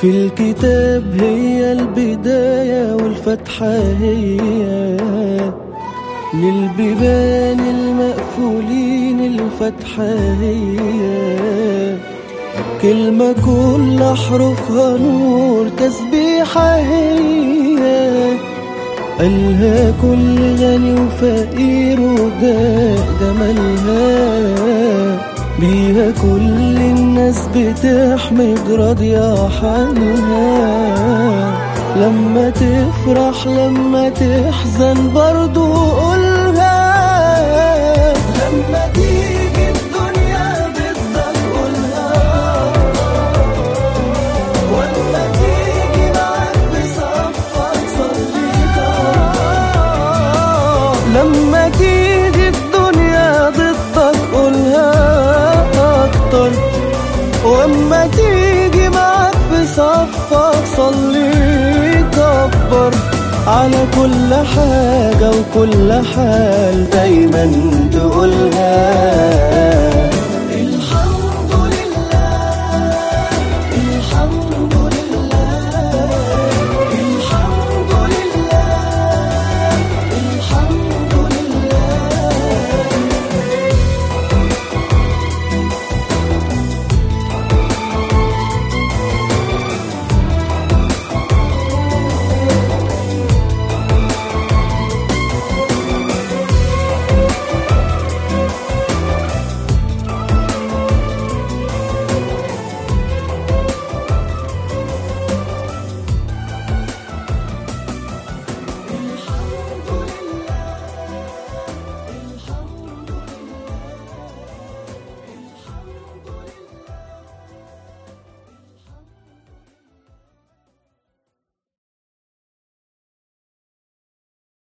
في الكتاب هي البداية والفتحة هي للبيبان المقفولين الفتحة هي كلمة كل حروفها نور تسبيحة هي. قالها كل غني وفقير وده جمالها بيها كل الناس بتحمد راضية حالها لما تفرح لما تحزن برضو لما تيجي الدنيا ضدك قولها أكتر. وأما تيجي معاك في صفك صلي كبر. على كل حاجة وكل حال دايما تقولها.